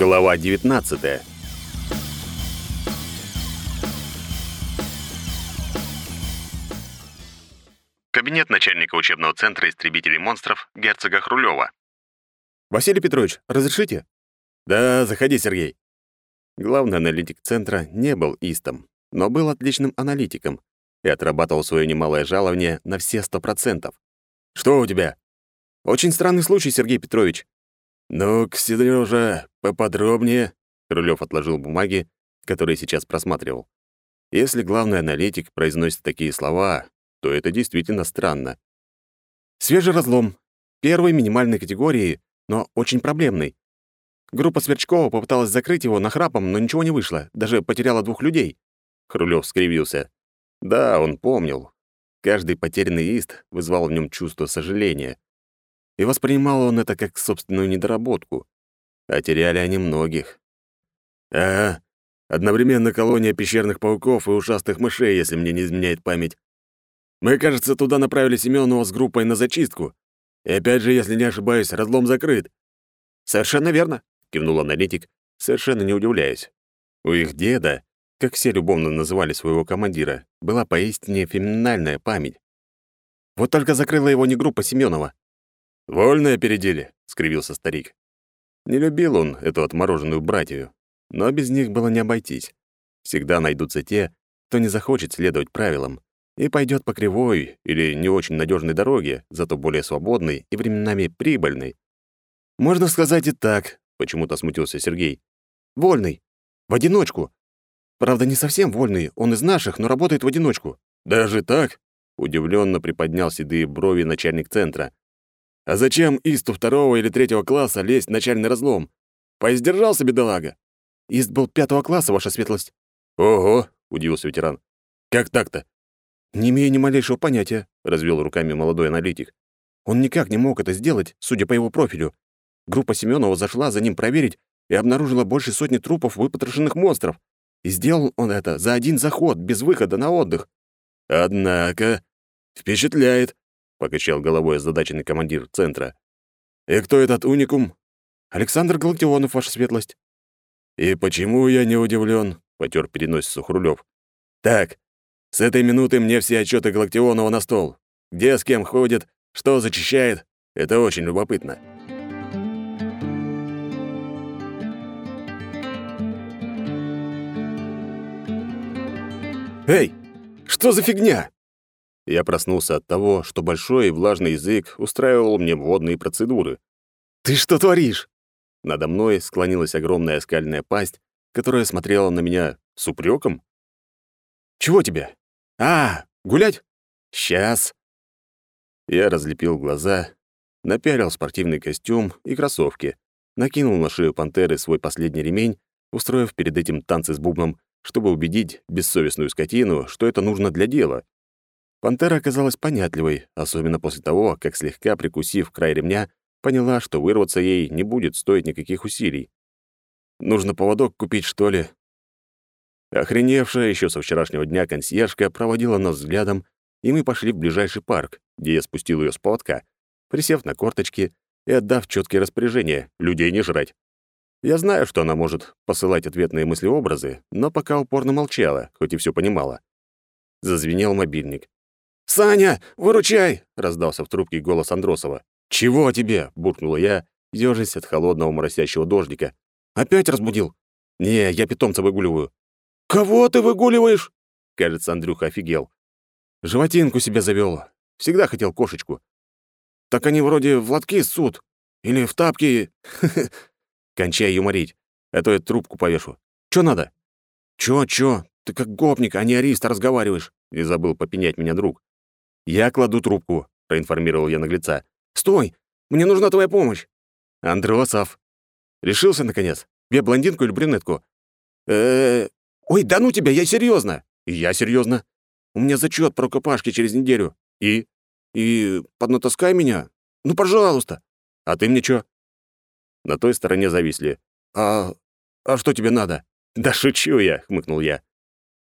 Глава 19. Кабинет начальника учебного центра истребителей монстров герцога Хрулева. Василий Петрович, разрешите? Да, заходи, Сергей. Главный аналитик центра не был истом, но был отличным аналитиком и отрабатывал свое немалое жалование на все сто процентов. Что у тебя? Очень странный случай, Сергей Петрович. «Ну-ка, Серёжа, поподробнее», — Рулёв отложил бумаги, которые сейчас просматривал. Если главный аналитик произносит такие слова, то это действительно странно. Свежий разлом. Первой минимальной категории, но очень проблемный. Группа Сверчкова попыталась закрыть его нахрапом, но ничего не вышло, даже потеряла двух людей. Хрулёв скривился. Да, он помнил. Каждый потерянный ист вызвал в нем чувство сожаления и воспринимал он это как собственную недоработку. А теряли они многих. Ага, одновременно колония пещерных пауков и ушастых мышей, если мне не изменяет память. Мы, кажется, туда направили Семёнова с группой на зачистку. И опять же, если не ошибаюсь, разлом закрыт. «Совершенно верно», — кивнул аналитик, совершенно не удивляясь. У их деда, как все любовно называли своего командира, была поистине феноменальная память. Вот только закрыла его не группа Семёнова. «Вольно опередили», — скривился старик. Не любил он эту отмороженную братью, но без них было не обойтись. Всегда найдутся те, кто не захочет следовать правилам и пойдет по кривой или не очень надежной дороге, зато более свободной и временами прибыльной. «Можно сказать и так», — почему-то смутился Сергей. «Вольный. В одиночку. Правда, не совсем вольный, он из наших, но работает в одиночку». «Даже так?» — удивленно приподнял седые брови начальник центра. А зачем Исту второго или третьего класса лезть в начальный разлом? Поиздержался бедолага. Ист был пятого класса, ваша светлость. Ого, удивился ветеран. Как так-то? Не имею ни малейшего понятия, развел руками молодой аналитик. Он никак не мог это сделать, судя по его профилю. Группа Семенова зашла за ним проверить и обнаружила больше сотни трупов выпотрошенных монстров. И сделал он это за один заход, без выхода на отдых. Однако, впечатляет покачал головой озадаченный командир центра. И кто этот уникум? Александр Галактионов, ваша светлость. И почему я не удивлен? потер переносицу Хрулев. Так, с этой минуты мне все отчеты Галактионова на стол. Где с кем ходит, что зачищает. Это очень любопытно. «Эй, что за фигня?» Я проснулся от того, что большой и влажный язык устраивал мне водные процедуры. «Ты что творишь?» Надо мной склонилась огромная скальная пасть, которая смотрела на меня с упреком. «Чего тебе? А, гулять? Сейчас!» Я разлепил глаза, напялил спортивный костюм и кроссовки, накинул на шею пантеры свой последний ремень, устроив перед этим танцы с бубном, чтобы убедить бессовестную скотину, что это нужно для дела. Пантера оказалась понятливой, особенно после того, как, слегка прикусив край ремня, поняла, что вырваться ей не будет стоить никаких усилий. Нужно поводок купить, что ли? Охреневшая еще со вчерашнего дня консьержка проводила нас взглядом, и мы пошли в ближайший парк, где я спустил ее с поводка, присев на корточки и отдав четкие распоряжения людей не жрать. Я знаю, что она может посылать ответные мыслеобразы, но пока упорно молчала, хоть и все понимала. Зазвенел мобильник. «Саня, выручай!» — раздался в трубке голос Андросова. «Чего тебе?» — буркнула я, ёжась от холодного моросящего дождика. «Опять разбудил?» «Не, я питомца выгуливаю». «Кого ты выгуливаешь?» Кажется, Андрюха офигел. «Животинку себе завёл. Всегда хотел кошечку». «Так они вроде в лотки ссут. Или в тапки...» «Кончай юморить, а то я трубку повешу. Чё надо?» «Чё, чё? Ты как гопник, а не арист разговариваешь», — не забыл попенять меня друг. «Я кладу трубку», — проинформировал я наглеца. «Стой! Мне нужна твоя помощь!» «Андросов!» «Решился, наконец? Тебе блондинку или брюнетку?» э Ой, да ну тебя, я серьезно. я серьезно. У меня зачет про рукопашки через неделю. И? И поднатаскай меня. Ну, пожалуйста. А ты мне чё? На той стороне зависли. А... а что тебе надо? Да шучу я, хмыкнул я.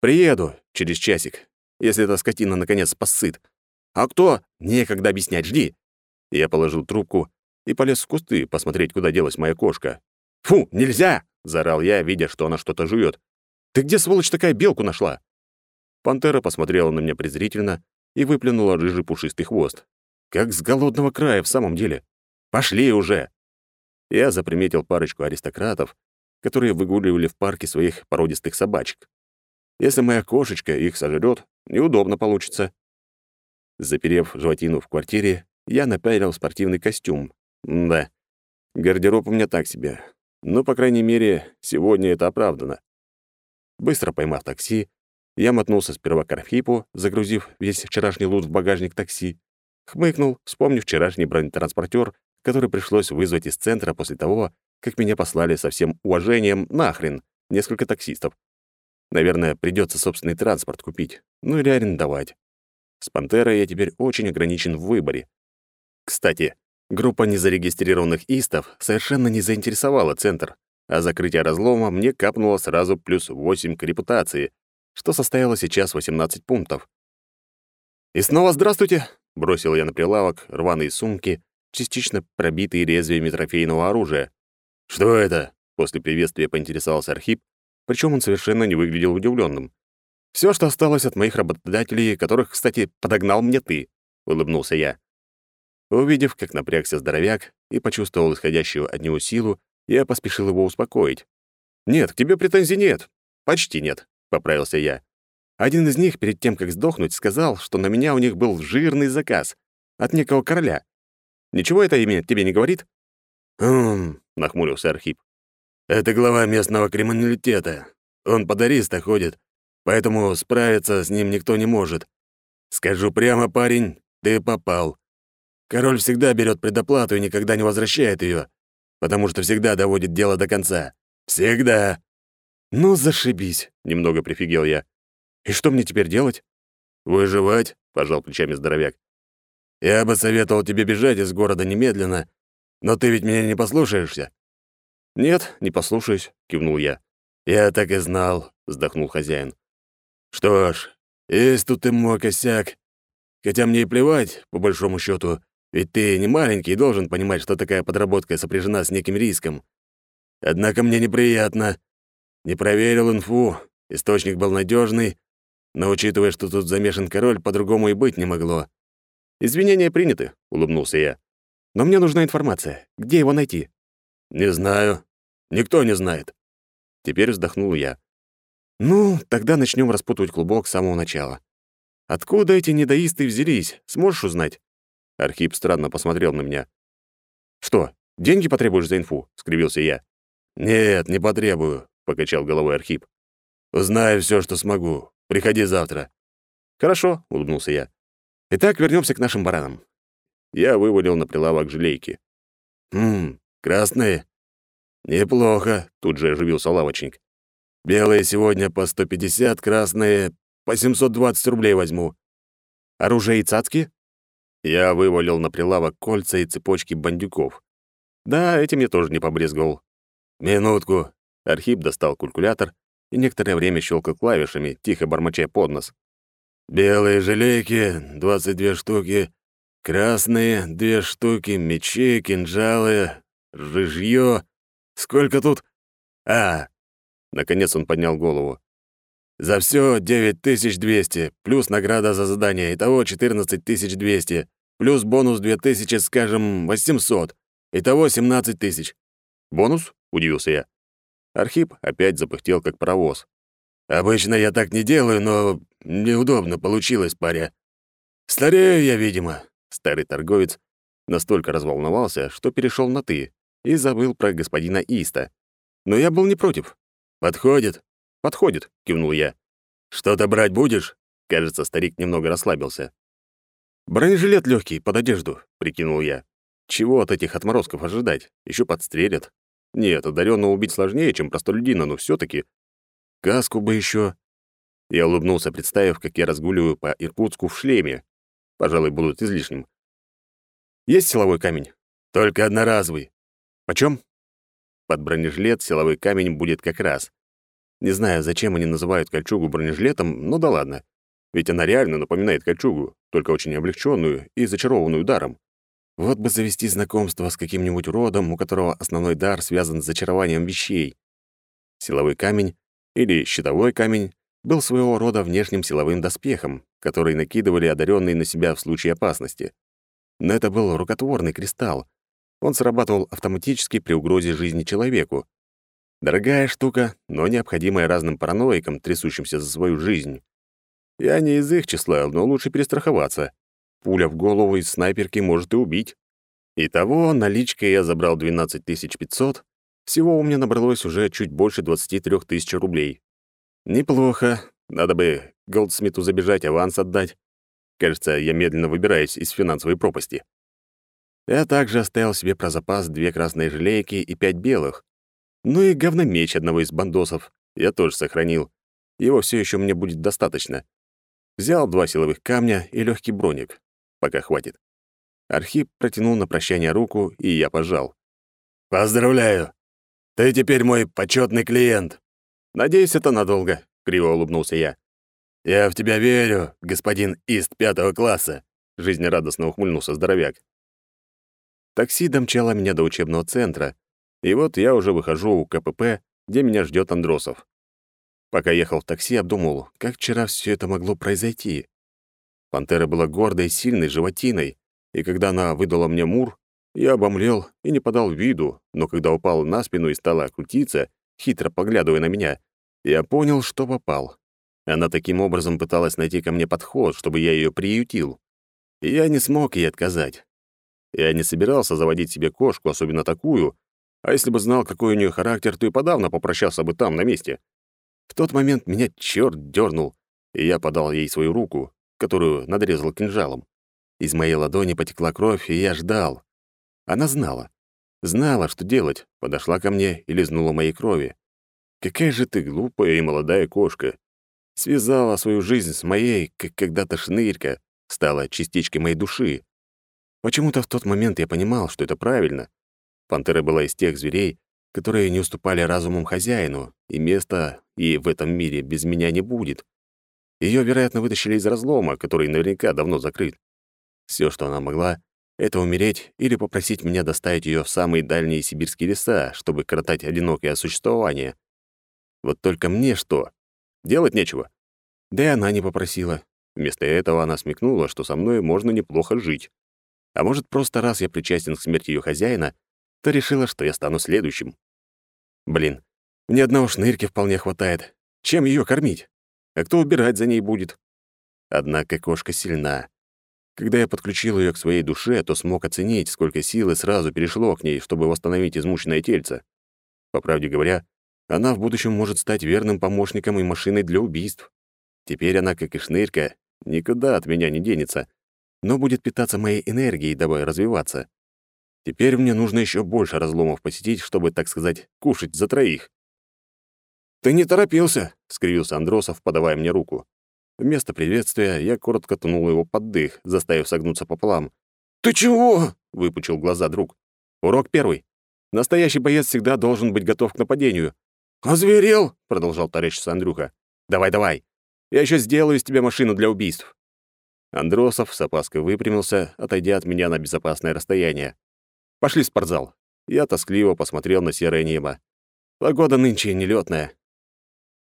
Приеду через часик, если эта скотина наконец посыт. «А кто?» «Некогда объяснять, жди». Я положил трубку и полез в кусты посмотреть, куда делась моя кошка. «Фу, нельзя!» — заорал я, видя, что она что-то жует. «Ты где, сволочь, такая белку нашла?» Пантера посмотрела на меня презрительно и выплюнула рыжий пушистый хвост. Как с голодного края в самом деле. «Пошли уже!» Я заприметил парочку аристократов, которые выгуливали в парке своих породистых собачек. Если моя кошечка их сожрет, неудобно получится. Заперев животину в квартире, я напялил спортивный костюм. Да, гардероб у меня так себе. Но, по крайней мере, сегодня это оправдано. Быстро поймав такси, я мотнулся сперва к Архипу, загрузив весь вчерашний лут в багажник такси, хмыкнул, вспомнив вчерашний бронетранспортер, который пришлось вызвать из центра после того, как меня послали со всем уважением нахрен несколько таксистов. Наверное, придется собственный транспорт купить, ну или арендовать. С «Пантерой» я теперь очень ограничен в выборе. Кстати, группа незарегистрированных истов совершенно не заинтересовала центр, а закрытие разлома мне капнуло сразу плюс 8 к репутации, что составило сейчас 18 пунктов. «И снова здравствуйте!» — бросил я на прилавок рваные сумки, частично пробитые лезвиями трофейного оружия. «Что это?» — после приветствия поинтересовался Архип, причем он совершенно не выглядел удивленным. Все, что осталось от моих работодателей, которых, кстати, подогнал мне ты», — улыбнулся я. Увидев, как напрягся здоровяк и почувствовал исходящую от него силу, я поспешил его успокоить. «Нет, к тебе претензий нет. Почти нет», — поправился я. Один из них, перед тем, как сдохнуть, сказал, что на меня у них был жирный заказ от некого короля. Ничего это имя тебе не говорит? «Хм», — нахмурился Архип. «Это глава местного криминалитета. Он по Дориста ходит, поэтому справиться с ним никто не может. Скажу прямо, парень, ты попал. Король всегда берет предоплату и никогда не возвращает ее, потому что всегда доводит дело до конца. Всегда. Ну, зашибись, немного прифигел я. И что мне теперь делать? Выживать, пожал плечами здоровяк. Я бы советовал тебе бежать из города немедленно, но ты ведь меня не послушаешься. Нет, не послушаюсь, кивнул я. Я так и знал, вздохнул хозяин. Что ж, есть тут и мой косяк. Хотя мне и плевать, по большому счету, ведь ты не маленький и должен понимать, что такая подработка сопряжена с неким риском. Однако мне неприятно. Не проверил инфу, источник был надежный, но учитывая, что тут замешан король, по-другому и быть не могло. «Извинения приняты», — улыбнулся я. «Но мне нужна информация. Где его найти?» «Не знаю. Никто не знает». Теперь вздохнул я. «Ну, тогда начнем распутывать клубок с самого начала. Откуда эти недоисты взялись, сможешь узнать?» Архип странно посмотрел на меня. «Что, деньги потребуешь за инфу?» — скривился я. «Нет, не потребую», — покачал головой Архип. «Узнаю все, что смогу. Приходи завтра». «Хорошо», — улыбнулся я. «Итак, вернемся к нашим баранам». Я вывалил на прилавок желейки. «Хм, красные?» «Неплохо», — тут же оживился лавочник. «Белые сегодня по 150, красные по 720 рублей возьму». «Оружие и цацки?» Я вывалил на прилавок кольца и цепочки бандюков. Да, этим я тоже не побрезговал. «Минутку». Архип достал калькулятор и некоторое время щелкал клавишами, тихо бормоча под нос. «Белые желейки — 22 штуки, красные — 2 штуки, мечи, кинжалы, рыжье. Сколько тут? А!» Наконец он поднял голову. За все 9200, плюс награда за задание, итого 14200, плюс бонус 2000, скажем, 800, итого 17 тысяч. «Бонус?» — удивился я. Архип опять запыхтел, как паровоз. «Обычно я так не делаю, но неудобно получилось, паря. Старею я, видимо». Старый торговец настолько разволновался, что перешел на «ты» и забыл про господина Иста. Но я был не против. «Подходит?» «Подходит», — кивнул я. «Что-то брать будешь?» Кажется, старик немного расслабился. «Бронежилет легкий под одежду», — прикинул я. «Чего от этих отморозков ожидать? Еще подстрелят. Нет, одаренного убить сложнее, чем простолюдина, но все таки Каску бы еще. Я улыбнулся, представив, как я разгуливаю по Иркутску в шлеме. Пожалуй, будут излишним. «Есть силовой камень?» «Только одноразовый». «Почем?» Под бронежилет силовой камень будет как раз. Не знаю, зачем они называют кольчугу бронежилетом, но да ладно. Ведь она реально напоминает кольчугу, только очень облегченную и зачарованную даром. Вот бы завести знакомство с каким-нибудь родом, у которого основной дар связан с зачарованием вещей. Силовой камень или щитовой камень был своего рода внешним силовым доспехом, который накидывали одаренные на себя в случае опасности. Но это был рукотворный кристалл. Он срабатывал автоматически при угрозе жизни человеку. Дорогая штука, но необходимая разным параноикам, трясущимся за свою жизнь. Я не из их числа, но лучше перестраховаться. Пуля в голову из снайперки может и убить. Итого наличкой я забрал 12 500, всего у меня набралось уже чуть больше 23 тысяч рублей. Неплохо, надо бы Голдсмиту забежать, аванс отдать. Кажется, я медленно выбираюсь из финансовой пропасти. Я также оставил себе про запас две красные желейки и пять белых. Ну и говномеч одного из бандосов я тоже сохранил. Его все еще мне будет достаточно. Взял два силовых камня и легкий броник. Пока хватит. Архип протянул на прощание руку, и я пожал. «Поздравляю! Ты теперь мой почетный клиент!» «Надеюсь, это надолго», — криво улыбнулся я. «Я в тебя верю, господин Ист пятого класса», — жизнерадостно ухмыльнулся здоровяк. Такси домчало меня до учебного центра, и вот я уже выхожу у КПП, где меня ждет Андросов. Пока ехал в такси, обдумывал, как вчера все это могло произойти. Пантера была гордой сильной животиной, и когда она выдала мне мур, я обомлел и не подал виду, но когда упал на спину и стала крутиться, хитро поглядывая на меня, я понял, что попал. Она таким образом пыталась найти ко мне подход, чтобы я ее приютил. И я не смог ей отказать. Я не собирался заводить себе кошку, особенно такую, а если бы знал, какой у нее характер, то и подавно попрощался бы там, на месте. В тот момент меня черт дернул, и я подал ей свою руку, которую надрезал кинжалом. Из моей ладони потекла кровь, и я ждал. Она знала. Знала, что делать, подошла ко мне и лизнула моей крови. Какая же ты глупая и молодая кошка. Связала свою жизнь с моей, как когда-то шнырька, стала частичкой моей души. Почему-то в тот момент я понимал, что это правильно. Пантера была из тех зверей, которые не уступали разумом хозяину, и места ей в этом мире без меня не будет. Ее, вероятно, вытащили из разлома, который наверняка давно закрыт. Все, что она могла, это умереть или попросить меня доставить ее в самые дальние сибирские леса, чтобы коротать одинокое существование. Вот только мне что? Делать нечего. Да и она не попросила. Вместо этого она смекнула, что со мной можно неплохо жить. А может, просто раз я причастен к смерти ее хозяина, то решила, что я стану следующим. Блин, мне одного шнырки вполне хватает. Чем ее кормить? А кто убирать за ней будет? Однако кошка сильна. Когда я подключил ее к своей душе, то смог оценить, сколько силы сразу перешло к ней, чтобы восстановить измученное тельце. По правде говоря, она в будущем может стать верным помощником и машиной для убийств. Теперь она, как и шнырька, никуда от меня не денется, но будет питаться моей энергией, дабы развиваться. Теперь мне нужно еще больше разломов посетить, чтобы, так сказать, кушать за троих. «Ты не торопился», — скривился Андросов, подавая мне руку. Вместо приветствия я коротко тунул его под дых, заставив согнуться пополам. «Ты чего?» — выпучил глаза друг. «Урок первый. Настоящий боец всегда должен быть готов к нападению». «Озверел?» — продолжал таращиться Андрюха. «Давай, давай. Я еще сделаю из тебя машину для убийств». Андросов с опаской выпрямился, отойдя от меня на безопасное расстояние. «Пошли в спортзал». Я тоскливо посмотрел на серое небо. Погода нынче нелетная.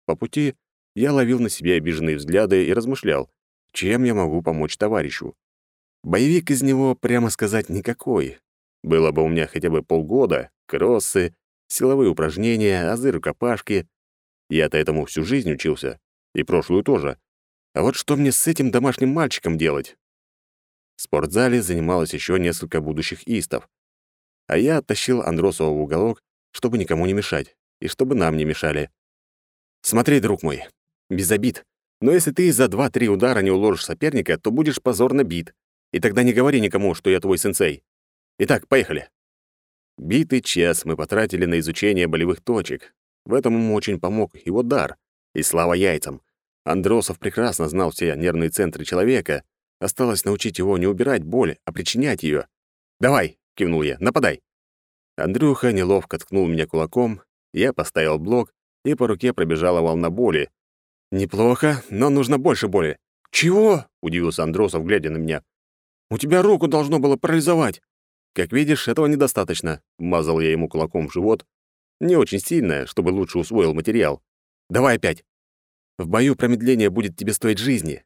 По пути я ловил на себе обиженные взгляды и размышлял, чем я могу помочь товарищу. Боевик из него, прямо сказать, никакой. Было бы у меня хотя бы полгода, кроссы, силовые упражнения, азы рукопашки. Я-то этому всю жизнь учился, и прошлую тоже. А вот что мне с этим домашним мальчиком делать? В спортзале занималось еще несколько будущих истов. А я оттащил Андросова в уголок, чтобы никому не мешать, и чтобы нам не мешали. «Смотри, друг мой, без обид. Но если ты за два-три удара не уложишь соперника, то будешь позорно бит. И тогда не говори никому, что я твой сенсей. Итак, поехали. Битый час мы потратили на изучение болевых точек. В этом ему очень помог его дар. И слава яйцам. Андросов прекрасно знал все нервные центры человека. Осталось научить его не убирать боль, а причинять ее. «Давай!» — кивнул я. «Нападай!» Андрюха неловко ткнул меня кулаком, я поставил блок, и по руке пробежала волна боли, «Неплохо, но нужно больше боли». «Чего?» — удивился Андросов, глядя на меня. «У тебя руку должно было парализовать». «Как видишь, этого недостаточно», — мазал я ему кулаком в живот. не очень сильная, чтобы лучше усвоил материал. Давай опять. В бою промедление будет тебе стоить жизни.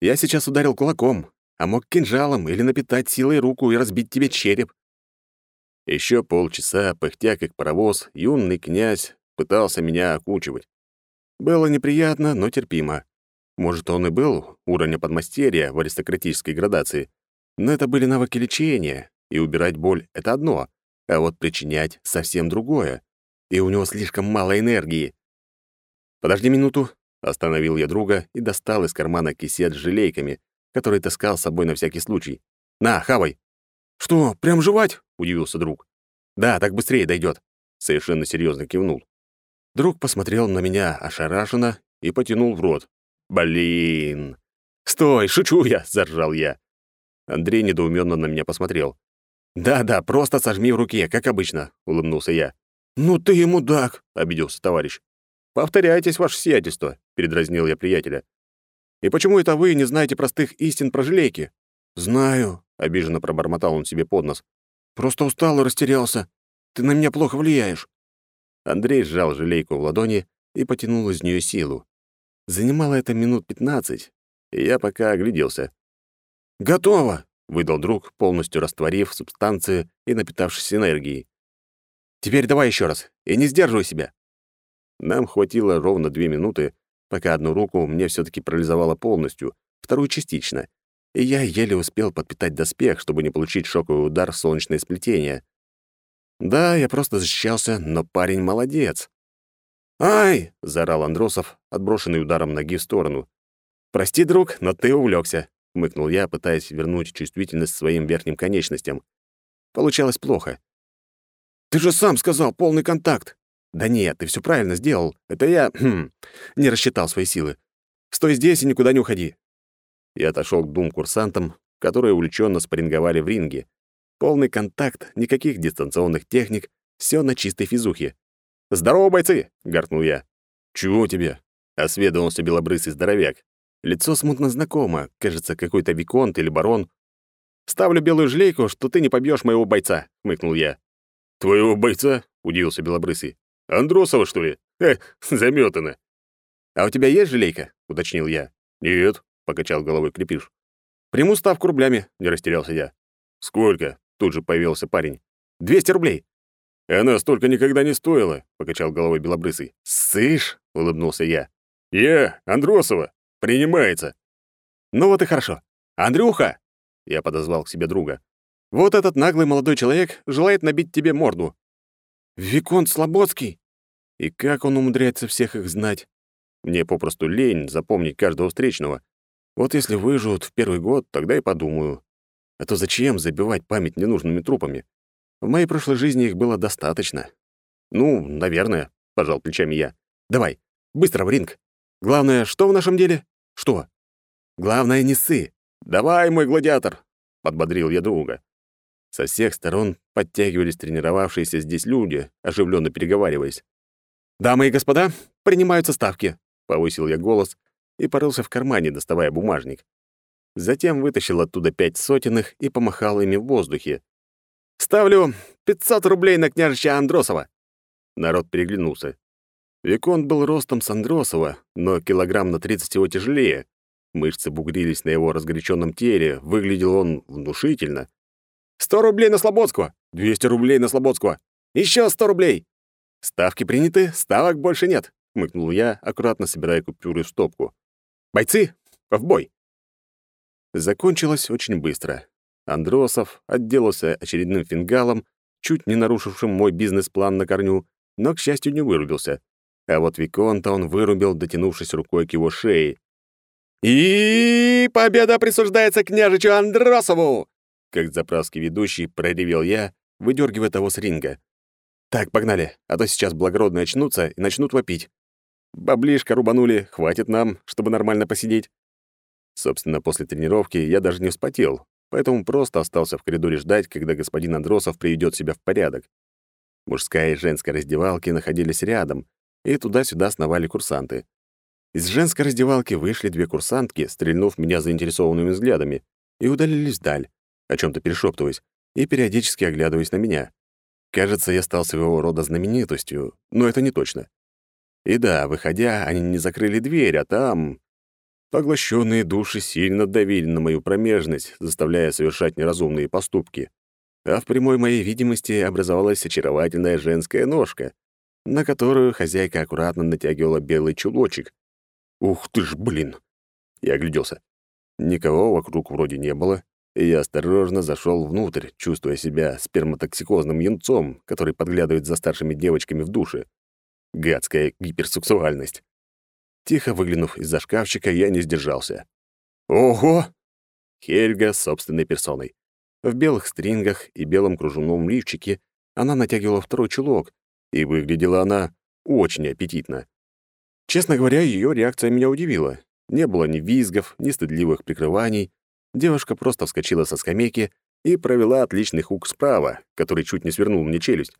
Я сейчас ударил кулаком, а мог кинжалом или напитать силой руку и разбить тебе череп. Еще полчаса, пыхтя как паровоз, юный князь пытался меня окучивать. Было неприятно, но терпимо. Может, он и был уровня подмастерья в аристократической градации, но это были навыки лечения, и убирать боль — это одно, а вот причинять — совсем другое. И у него слишком мало энергии. «Подожди минуту», — остановил я друга и достал из кармана кисет с желейками, который таскал с собой на всякий случай. «На, хавай!» «Что, прям жевать?» — удивился друг. «Да, так быстрее дойдет», — совершенно серьезно кивнул. Друг посмотрел на меня ошарашенно и потянул в рот. «Блин!» «Стой, шучу я!» — заржал я. Андрей недоуменно на меня посмотрел. «Да-да, просто сожми в руке, как обычно», — улыбнулся я. «Ну ты и мудак!» — обиделся товарищ. «Повторяйтесь, ваше сиятельство», — передразнил я приятеля. «И почему это вы не знаете простых истин про желейки?» «Знаю», — обиженно пробормотал он себе под нос. «Просто устал и растерялся. Ты на меня плохо влияешь». Андрей сжал желейку в ладони и потянул из нее силу. Занимало это минут пятнадцать, и я пока огляделся. «Готово!» — выдал друг, полностью растворив субстанцию и напитавшись энергией. «Теперь давай еще раз, и не сдерживай себя!» Нам хватило ровно две минуты, пока одну руку мне все таки парализовало полностью, вторую — частично, и я еле успел подпитать доспех, чтобы не получить шоковый удар в солнечное сплетение. Да, я просто защищался, но парень молодец. «Ай!» — заорал Андросов, отброшенный ударом ноги в сторону. «Прости, друг, но ты увлекся, хмыкнул я, пытаясь вернуть чувствительность своим верхним конечностям. Получалось плохо. «Ты же сам сказал, полный контакт!» «Да нет, ты все правильно сделал. Это я хм, не рассчитал свои силы. Стой здесь и никуда не уходи». Я отошел к двум курсантам, которые увлеченно спарринговали в ринге. Полный контакт, никаких дистанционных техник, все на чистой физухе. «Здорово, бойцы!» — гаркнул я. «Чего тебе?» — осведомился белобрысый здоровяк. Лицо смутно знакомо, кажется, какой-то виконт или барон. «Ставлю белую жлейку, что ты не побьешь моего бойца», — хмыкнул я. «Твоего бойца?» — удивился белобрысый. «Андросова, что ли? Э, заметано». «А у тебя есть желейка?» — уточнил я. «Нет», — покачал головой крепиш. «Приму ставку рублями», — не растерялся я. «Сколько?» — тут же появился парень. «Двести рублей». Она столько никогда не стоила, покачал головой белобрысый. Сышь, улыбнулся я. Я, Андросова, принимается. Ну вот и хорошо. Андрюха, я подозвал к себе друга. Вот этот наглый молодой человек желает набить тебе морду. Виконт Слободский. И как он умудряется всех их знать? Мне попросту лень запомнить каждого встречного. Вот если выживут в первый год, тогда и подумаю. А то зачем забивать память ненужными трупами? В моей прошлой жизни их было достаточно. Ну, наверное, пожал плечами я. Давай, быстро в ринг. Главное, что в нашем деле? Что? Главное, не ссы. Давай, мой гладиатор, подбодрил я друга. Со всех сторон подтягивались тренировавшиеся здесь люди, оживленно переговариваясь. «Дамы и господа, принимаются ставки», — повысил я голос и порылся в кармане, доставая бумажник. Затем вытащил оттуда пять сотенных и помахал ими в воздухе, Ставлю 500 рублей на княжича Андросова». Народ переглянулся. Виконт был ростом с Андросова, но килограмм на 30 его тяжелее. Мышцы бугрились на его разгоряченном теле, выглядел он внушительно. «Сто рублей на Слободского! Двести рублей на Слободского! Еще сто рублей!» «Ставки приняты, ставок больше нет», — хмыкнул я, аккуратно собирая купюры в стопку. «Бойцы, в бой!» Закончилось очень быстро. Андросов отделался очередным фингалом, чуть не нарушившим мой бизнес-план на корню, но, к счастью, не вырубился. А вот Виконта он вырубил, дотянувшись рукой к его шее. «И победа присуждается княжичу Андросову!» Как заправский ведущий проревел я, выдергивая того с ринга. «Так, погнали, а то сейчас благородные очнутся и начнут вопить. Баблишка рубанули, хватит нам, чтобы нормально посидеть». Собственно, после тренировки я даже не вспотел, поэтому просто остался в коридоре ждать, когда господин Андросов приведет себя в порядок. Мужская и женская раздевалки находились рядом, и туда-сюда сновали курсанты. Из женской раздевалки вышли две курсантки, стрельнув меня заинтересованными взглядами, и удалились вдаль, о чем то перешептываясь и периодически оглядываясь на меня. Кажется, я стал своего рода знаменитостью, но это не точно. И да, выходя, они не закрыли дверь, а там... Поглощенные души сильно давили на мою промежность, заставляя совершать неразумные поступки. А в прямой моей видимости образовалась очаровательная женская ножка, на которую хозяйка аккуратно натягивала белый чулочек. Ух ты ж, блин! Я огляделся. Никого вокруг вроде не было, и я осторожно зашел внутрь, чувствуя себя сперматоксикозным янцом, который подглядывает за старшими девочками в душе. Гадская гиперсексуальность. Тихо выглянув из-за шкафчика, я не сдержался. «Ого!» Хельга собственной персоной. В белых стрингах и белом кружевном лифчике она натягивала второй чулок, и выглядела она очень аппетитно. Честно говоря, ее реакция меня удивила. Не было ни визгов, ни стыдливых прикрываний. Девушка просто вскочила со скамейки и провела отличный хук справа, который чуть не свернул мне челюсть.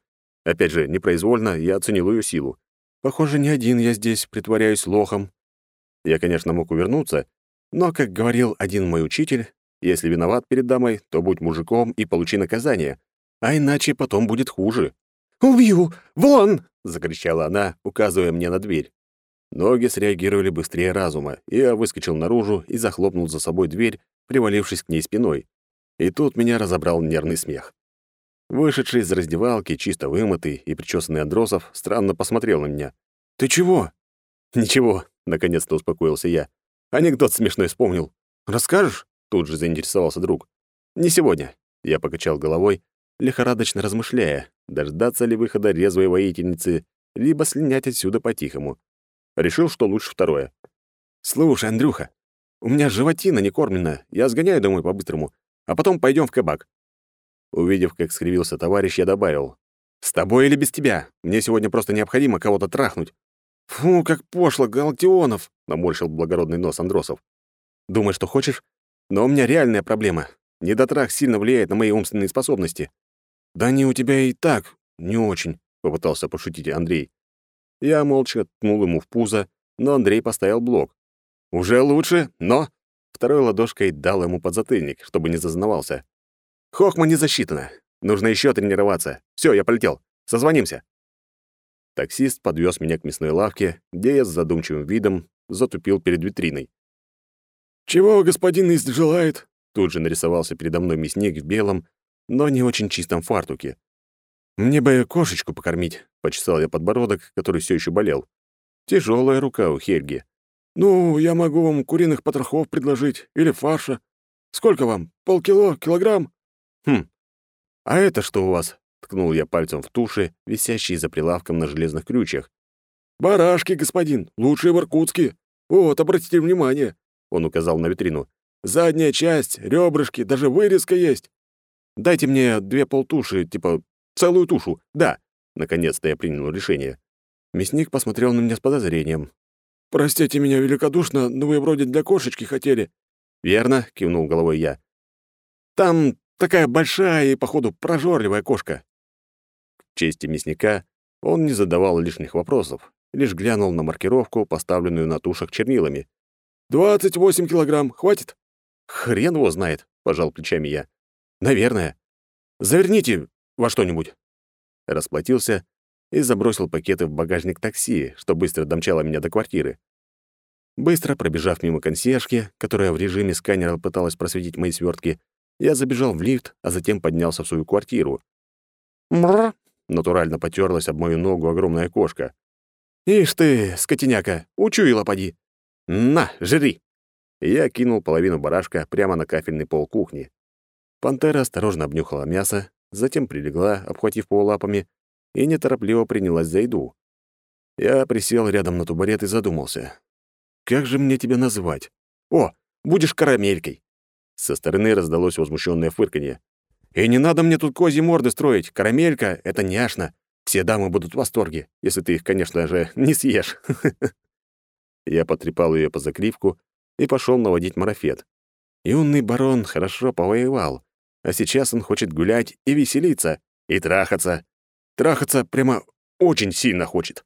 Опять же, непроизвольно я оценил ее силу. Похоже, не один я здесь притворяюсь лохом. Я, конечно, мог увернуться, но, как говорил один мой учитель, если виноват перед дамой, то будь мужиком и получи наказание, а иначе потом будет хуже. «Убью! Вон!» — закричала она, указывая мне на дверь. Ноги среагировали быстрее разума, и я выскочил наружу и захлопнул за собой дверь, привалившись к ней спиной. И тут меня разобрал нервный смех. Вышедший из раздевалки, чисто вымытый и причесанный Андросов, странно посмотрел на меня. «Ты чего?» «Ничего», — наконец-то успокоился я. «Анекдот смешной вспомнил. Расскажешь?» — тут же заинтересовался друг. «Не сегодня», — я покачал головой, лихорадочно размышляя, дождаться ли выхода резвой воительницы, либо слинять отсюда по-тихому. Решил, что лучше второе. «Слушай, Андрюха, у меня животина не кормлена, я сгоняю домой по-быстрому, а потом пойдем в кабак». Увидев, как скривился товарищ, я добавил. «С тобой или без тебя? Мне сегодня просто необходимо кого-то трахнуть». «Фу, как пошло, Галтионов!» — наморщил благородный нос Андросов. «Думай, что хочешь, но у меня реальная проблема. Недотрах сильно влияет на мои умственные способности». «Да они у тебя и так не очень», — попытался пошутить Андрей. Я молча ткнул ему в пузо, но Андрей поставил блок. «Уже лучше, но...» Второй ладошкой дал ему подзатыльник, чтобы не зазнавался. «Хохма не засчитана. Нужно еще тренироваться. Все, я полетел. Созвонимся». Таксист подвез меня к мясной лавке, где я с задумчивым видом затупил перед витриной. «Чего господин Ист желает?» Тут же нарисовался передо мной мясник в белом, но не очень чистом фартуке. «Мне бы кошечку покормить», — почесал я подбородок, который все еще болел. Тяжелая рука у Хельги. «Ну, я могу вам куриных потрохов предложить или фарша. Сколько вам? Полкило? Килограмм?» «Хм. А это что у вас?» — ткнул я пальцем в туши, висящие за прилавком на железных крючьях. «Барашки, господин, лучшие в Иркутске. Вот, обратите внимание», — он указал на витрину. «Задняя часть, ребрышки, даже вырезка есть. Дайте мне две полтуши, типа Целую тушу, да. Наконец-то я принял решение. Мясник посмотрел на меня с подозрением. «Простите меня великодушно, но вы вроде для кошечки хотели». «Верно», — кивнул головой я. «Там такая большая и, походу, прожорливая кошка». К чести мясника он не задавал лишних вопросов, лишь глянул на маркировку, поставленную на тушах чернилами. «Двадцать восемь килограмм, хватит?» «Хрен его знает», — пожал плечами я. «Наверное. Заверните во что-нибудь». Расплатился и забросил пакеты в багажник такси, что быстро домчало меня до квартиры. Быстро пробежав мимо консьержки, которая в режиме сканера пыталась просветить мои свертки, я забежал в лифт, а затем поднялся в свою квартиру. «Мррр!» — натурально потерлась об мою ногу огромная кошка. «Ишь ты, скотиняка, учуяла поди!» «На, жри!» Я кинул половину барашка прямо на кафельный пол кухни. Пантера осторожно обнюхала мясо, затем прилегла, обхватив его лапами, и неторопливо принялась за еду. Я присел рядом на табурет и задумался. «Как же мне тебя назвать? О, будешь карамелькой!» Со стороны раздалось возмущенное фырканье. «И не надо мне тут козьи морды строить. Карамелька — это няшно. Все дамы будут в восторге, если ты их, конечно же, не съешь». Я потрепал ее по закривку и пошел наводить марафет. Юный барон хорошо повоевал, а сейчас он хочет гулять и веселиться, и трахаться. Трахаться прямо очень сильно хочет.